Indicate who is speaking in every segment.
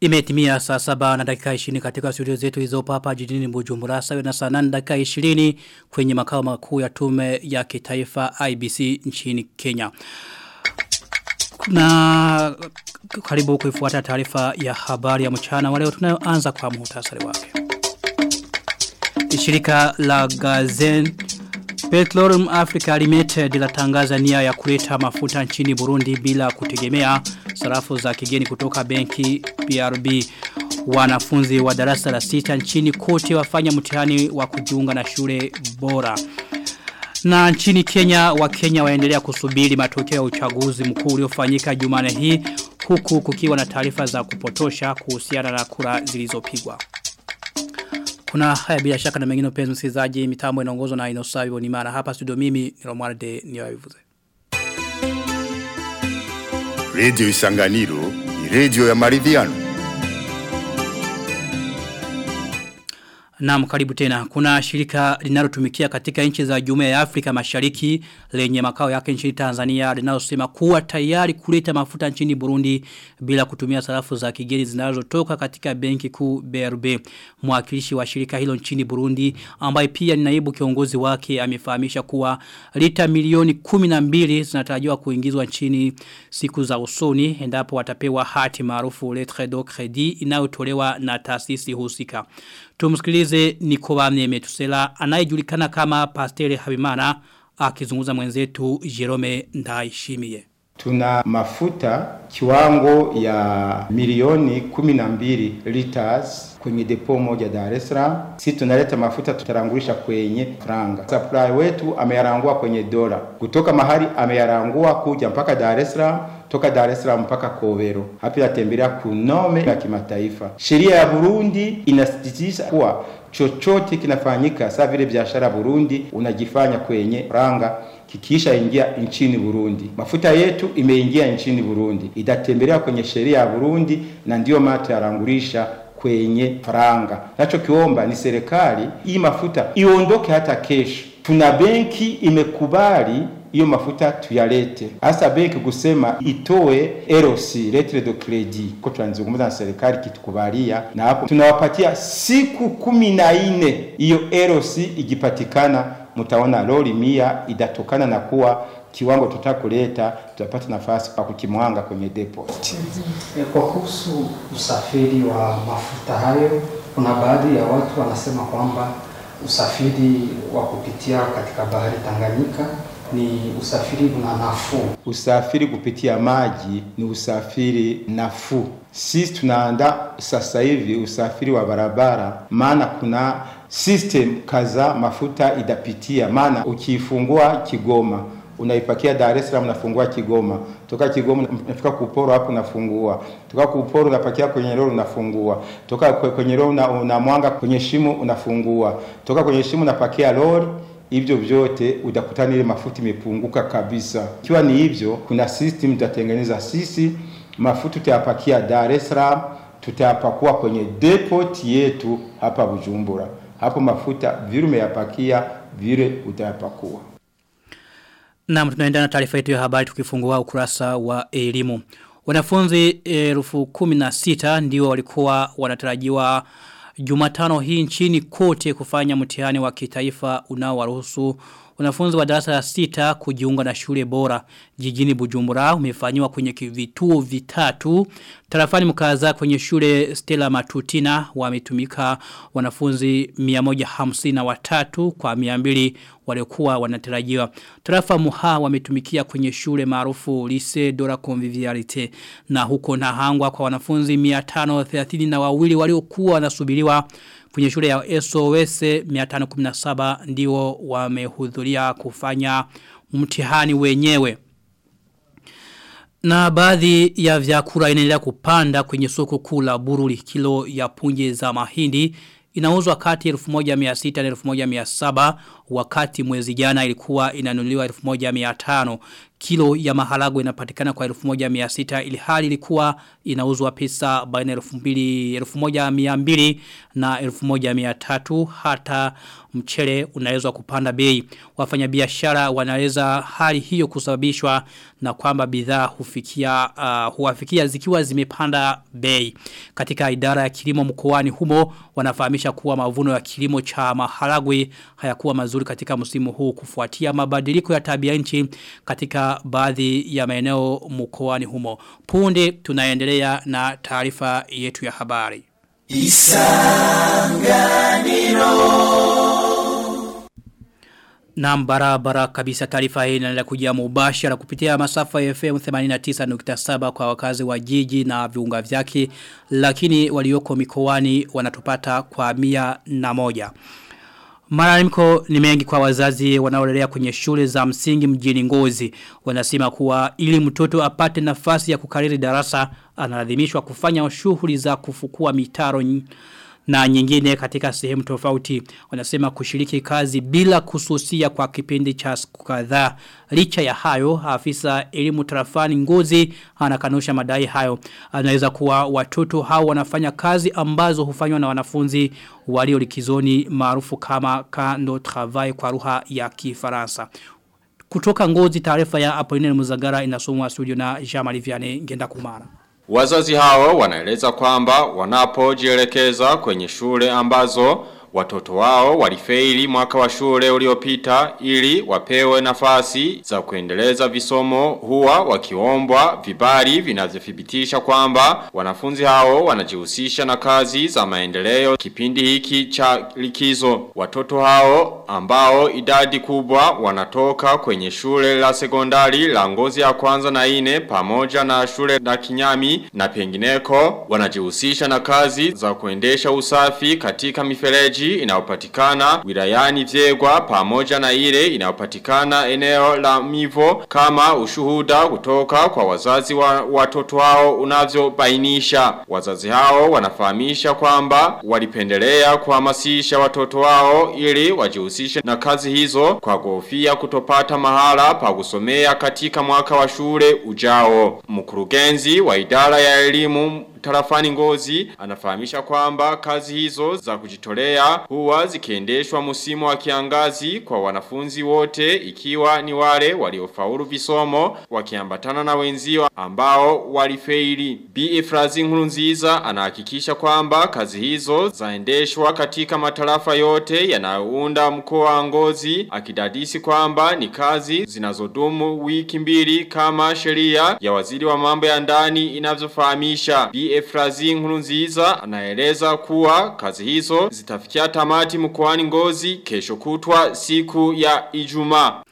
Speaker 1: Imetimia saa saba na dakika 20 katika studio zetu hizo papa jijini Bujumbura sawa na saa 8 dakika 20 kwenye makao makuu ya tume ya kitaifa IBC nchini Kenya. Na karibu kuifuata taarifa ya habari ya mchana waleo tunayoanza kwa muhtasari wake. Shirika la Gazen Petroleum Africa Limited linatangaza nia ya kuleta mafuta nchini Burundi bila kutegemea sarafu za kigeni kutoka benki PRB. Wanafunzi wa darasa la sita nchini kote wafanya mtihani wa kujiunga na shule bora. Na nchini Kenya wa Kenya waendelea kusubiri matokeo ya uchaguzi mkuu uliofanyika Jumane hii huku kukiwa na taarifa za kupotosha kuhusiana na kura zilizopigwa. Kuna haya bila shaka na mengine upenzi msikizaji mitambo inaongozwa na Inosawi Bonimana hapa studio mimi ni Romualde.
Speaker 2: Radio Isanganiro ni redio ya maridhiano.
Speaker 1: Naam karibu tena. Kuna shirika linalotumikia katika nchi za Jumuiya ya Afrika Mashariki lenye makao yake nchini Tanzania linalosema kuwa tayari kuleta mafuta nchini Burundi bila kutumia sarafu za kigeni zinazotoka katika benki kuu BRB. Mwakilishi wa shirika hilo nchini Burundi ambaye pia ni naibu kiongozi wake amefahamisha kuwa lita milioni 12 zinatarajiwa kuingizwa nchini siku za usoni endapo watapewa hati maarufu lettre de crédit inayotolewa na taasisi husika. Tumsikilize Nikobamne Metusela anayejulikana kama Pastere Habimana akizungumza mwenzetu Jerome Ndaishimie.
Speaker 3: Tuna mafuta kiwango ya milioni 12 liters kwenye depo moja Dar es Salaam. Sisi tunaleta mafuta tutarangulisha kwenye franga. Supply wetu ameyarangua kwenye dola. Kutoka mahali ameyarangua kuja mpaka Dar es Salaam toka Dar es Salaam mpaka Kobero. hapi yatembelea kunome ya kimataifa. Sheria ya Burundi inasisitiza kuwa chochote kinafanyika saa vile biashara Burundi unajifanya kwenye franga kikiisha ingia nchini Burundi. Mafuta yetu imeingia nchini Burundi, itatembelea kwenye sheria ya Burundi na ndiyo maana yarangurisha kwenye faranga. Nachokiomba ni serikali hii mafuta iondoke hata kesho. Tuna benki imekubali hiyo mafuta tuyalete. Hasa benki kusema itoe LC lettre de credit. Kwa tunazungumza na serikali kitukubalia na hapo tunawapatia siku kumi na nne hiyo LC ikipatikana mtaona lori mia idatokana na kuwa kiwango tutakuleta tutapata nafasi pa kukimwanga kwenye deposit.
Speaker 4: Kwa kuhusu usafiri wa mafuta hayo, kuna baadhi ya watu wanasema kwamba usafiri wa kupitia katika bahari Tanganyika ni usafiri na nafuu.
Speaker 3: Usafiri kupitia maji ni usafiri nafuu. Sisi tunaanda sasa hivi usafiri wa barabara, maana kuna system kaza mafuta idapitia, maana ukifungua Kigoma unaipakia Dar es Salaam unafungua Kigoma, toka Kigoma unafika Kuporo hapo unafungua, toka Kuporo unapakia kwenye lori unafungua, toka kwenye lori una, unamwanga kwenye shimo unafungua, toka kwenye shimo unapakia lori hivyo vyote utakutana ile mafuta imepunguka kabisa. Ikiwa ni hivyo, kuna system tutatengeneza sisi, mafuta tutayapakia Dar es Salaam, tutayapakua kwenye depot yetu hapa Bujumbura. Hapo mafuta vile umeyapakia vile utayapakua.
Speaker 1: Na tunaenda na taarifa yetu ya habari tukifungua ukurasa wa elimu. Wanafunzi elfu kumi na sita ndio walikuwa wanatarajiwa Jumatano hii nchini kote kufanya mtihani wa kitaifa unaowaruhusu wanafunzi wa darasa la sita kujiunga na shule bora jijini Bujumbura umefanywa kwenye vituo vitatu. Tarafani mkaza kwenye shule Stella Matutina wametumika wanafunzi 153 kwa 200 waliokuwa wanatarajiwa. Tarafa Muha wametumikia kwenye shule maarufu Lycée Dora Convivialité na huko Nahangwa kwa wanafunzi 532 na waliokuwa wanasubiriwa kwenye shule ya SOS 517 ndio wamehudhuria kufanya mtihani wenyewe. Na baadhi ya vyakula inaendelea kupanda kwenye soko kuu la Bururi kilo ya punje za mahindi inauzwa kati 1600 na 1700 wakati mwezi jana ilikuwa inanunuliwa 1500 kilo ya maharagu inapatikana kwa 1600 ili hali ilikuwa inauzwa pesa baina 1200 na 1300 hata mchele unaweza kupanda bei. Wafanyabiashara wanaweza hali hiyo kusababishwa na kwamba bidhaa hufikia uh, huwafikia zikiwa zimepanda bei. Katika idara ya kilimo mkoani humo wanafahamisha kuwa mavuno ya kilimo cha maharagwe hayakuwa mazuri katika msimu huu kufuatia mabadiliko ya tabia nchi katika baadhi ya maeneo mkoani humo. Punde tunaendelea na taarifa yetu ya habari. Isanganiro Na barabara kabisa taarifa hii inaendelea kujia mubashara kupitia masafa ya FM 89.7 kwa wakazi wa jiji na viunga vyake lakini walioko mikoani wanatupata kwa mia na moja. Malalamiko ni mengi kwa wazazi wanaolelea kwenye shule za msingi mjini ngozi. Wanasema kuwa ili mtoto apate nafasi ya kukariri darasa analazimishwa kufanya shughuli za kufukua mitaro na nyingine katika sehemu tofauti. Wanasema kushiriki kazi bila kususia kwa kipindi cha siku kadhaa. Licha ya hayo afisa elimu tarafani ngozi anakanusha madai hayo. Anaweza kuwa watoto hao wanafanya kazi ambazo hufanywa na wanafunzi walio likizoni maarufu kama kando travail kwa lugha ya Kifaransa. Kutoka ngozi taarifa ya Apollinaire Muzagara inasomwa studio na Jean-Marie Vianney Ngenda Kumara
Speaker 5: Wazazi hao wanaeleza kwamba wanapojielekeza kwenye shule ambazo watoto wao walifeili mwaka wa shule uliopita ili wapewe nafasi za kuendeleza visomo huwa wakiombwa vibali vinavyothibitisha kwamba wanafunzi hao wanajihusisha na kazi za maendeleo kipindi hiki cha likizo. Watoto hao ambao idadi kubwa wanatoka kwenye shule la sekondari la ngozi ya kwanza na ine pamoja na shule na kinyami na pengineko wanajihusisha na kazi za kuendesha usafi katika mifereji miji inayopatikana wilayani Vyegwa pamoja na ile inayopatikana eneo la Mivo kama ushuhuda kutoka kwa wazazi wa watoto hao unavyobainisha. Wazazi hao wanafahamisha kwamba walipendelea kuhamasisha watoto wao ili wajihusishe na kazi hizo kwa kuhofia kutopata mahala pa kusomea katika mwaka wa shule ujao. Mkurugenzi wa idara ya elimu tarafani ngozi anafahamisha kwamba kazi hizo za kujitolea huwa zikiendeshwa msimu wa kiangazi kwa wanafunzi wote ikiwa ni wale waliofaulu visomo wakiambatana na wenzio ambao walifeili. B. Nkuru nziza anahakikisha kwamba kazi hizo zaendeshwa katika matarafa yote yanayounda mkoa wa ngozi akidadisi kwamba ni kazi zinazodumu wiki mbili kama sheria ya waziri wa mambo ya ndani inavyofahamisha. Efrazi Nkurunziza anaeleza kuwa kazi hizo zitafikia tamati mkoani ngozi kesho kutwa siku ya Ijumaa.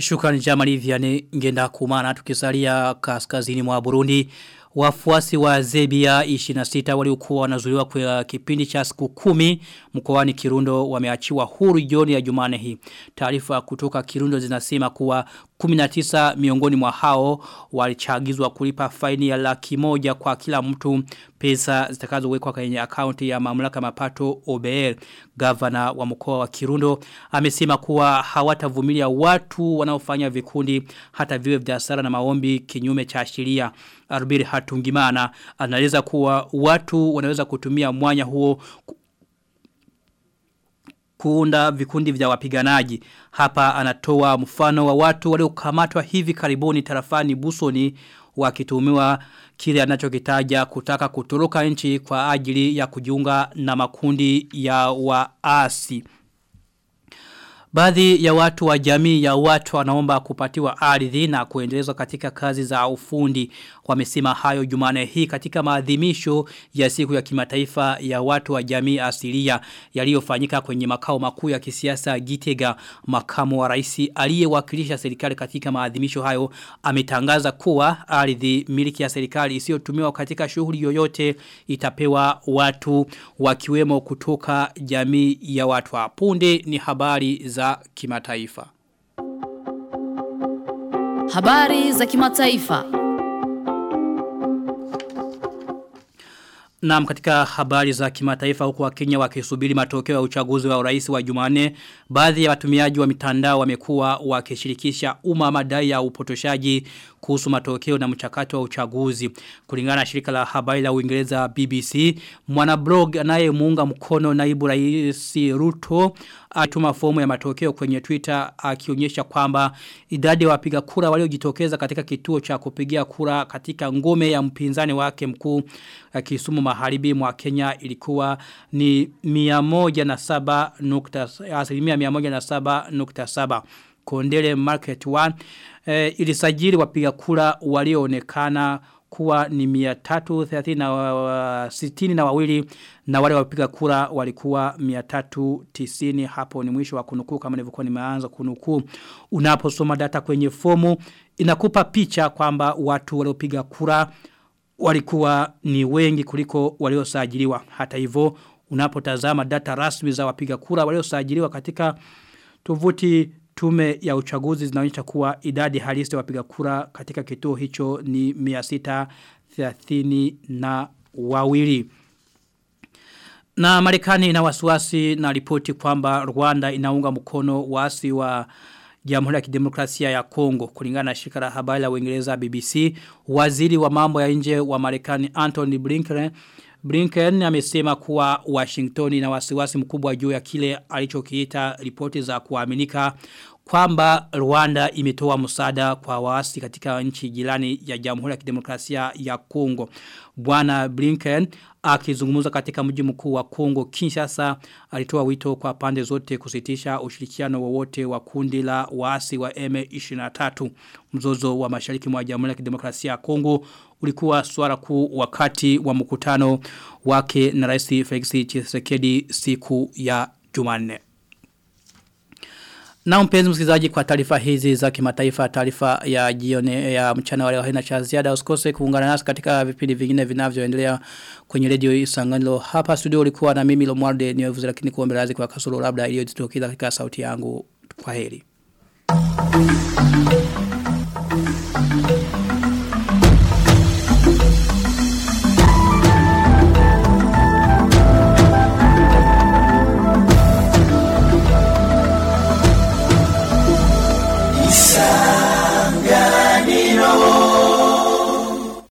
Speaker 1: Shukrani Jamali Vianney ngenda kumana tukisalia kaskazini mwa Burundi. Wafuasi wa Zebia 26 waliokuwa wanazuiliwa kwa kipindi cha siku kumi mkoani Kirundo wameachiwa huru jioni ya Jumane hii. Taarifa kutoka Kirundo zinasema kuwa 19 miongoni mwa hao walichagizwa kulipa faini ya laki moja kwa kila mtu pesa zitakazowekwa kwenye akaunti ya mamlaka mapato OBL. Gavana wa mkoa wa Kirundo amesema kuwa hawatavumilia watu wanaofanya vikundi hata viwe vya sara na maombi kinyume cha sheria. arbir Hatungimana anaeleza kuwa watu wanaweza kutumia mwanya huo kuunda vikundi vya wapiganaji. Hapa anatoa mfano wa watu waliokamatwa hivi karibuni tarafani Busoni wakitumiwa kile anachokitaja kutaka kutoroka nchi kwa ajili ya kujiunga na makundi ya waasi. Baadhi ya watu wa jamii ya watu wanaomba kupatiwa ardhi na kuendelezwa katika kazi za ufundi. Wamesema hayo jumane hii katika maadhimisho ya siku ya kimataifa ya watu wa jamii asilia yaliyofanyika kwenye makao makuu ya kisiasa Gitega. Makamu wa rais aliyewakilisha serikali katika maadhimisho hayo ametangaza kuwa ardhi miliki ya serikali isiyotumiwa katika shughuli yoyote itapewa watu wakiwemo kutoka jamii ya watu. Punde ni habari za kimataifa.
Speaker 6: Habari za kimataifa.
Speaker 1: Naam katika habari za kimataifa huku wa Kenya wakisubiri matokeo ya uchaguzi wa urais wa Jumane, baadhi ya watumiaji wa mitandao wamekuwa wakishirikisha umma madai ya upotoshaji kuhusu matokeo na mchakato wa uchaguzi. Kulingana na shirika la habari la Uingereza BBC, mwanablog anayemuunga mkono naibu rais Ruto atuma fomu ya matokeo kwenye Twitter akionyesha kwamba idadi ya wapiga kura waliojitokeza katika kituo cha kupigia kura katika ngome ya mpinzani wake mkuu Kisumu Magharibi mwa Kenya ilikuwa ni 107 nukta asilimia 107.7 Kondele Market 1 e, ilisajili wapiga kura walioonekana kuwa ni 360 na wawili na wale wapiga kura walikuwa 390 hapo ni mwisho wa kunukuu kama nilivyokuwa nimeanza kunukuu. Unaposoma data kwenye fomu inakupa picha kwamba watu waliopiga kura walikuwa ni wengi kuliko waliosajiliwa. Hata hivyo unapotazama data rasmi za wapiga kura waliosajiliwa katika tovuti tume ya uchaguzi zinaonyesha kuwa idadi halisi ya wapiga kura katika kituo hicho ni 630 na wawili. Na Marekani ina wasiwasi na ripoti kwamba Rwanda inaunga mkono waasi wa Jamhuri ya Kidemokrasia ya Kongo kulingana na shirika la habari la Uingereza BBC waziri wa mambo ya nje wa Marekani Anthony Blinken Blinken amesema kuwa Washington ina wasiwasi mkubwa juu ya kile alichokiita ripoti za kuaminika kwamba Rwanda imetoa msaada kwa waasi katika nchi jirani ya Jamhuri ya Kidemokrasia ya Kongo. Bwana Blinken akizungumza katika mji mkuu wa Kongo Kinshasa alitoa wito kwa pande zote kusitisha ushirikiano wowote wa kundi la waasi wa M23. Mzozo wa mashariki mwa Jamhuri ya Kidemokrasia ya Kongo ulikuwa swala kuu wakati wa mkutano wake na Rais Felix Tshisekedi siku ya Jumanne. Na mpenzi msikilizaji kwa taarifa hizi za kimataifa taarifa ya jioni ya mchana wa leo haina cha ziada. Usikose kuungana nasi katika vipindi vingine vinavyoendelea kwenye redio Isanganiro. Hapa studio ulikuwa na mimi Lomwarde niwevuze lakini kuombe radhi kwa kasoro labda iliyojitokeza katika sauti yangu. Kwa heri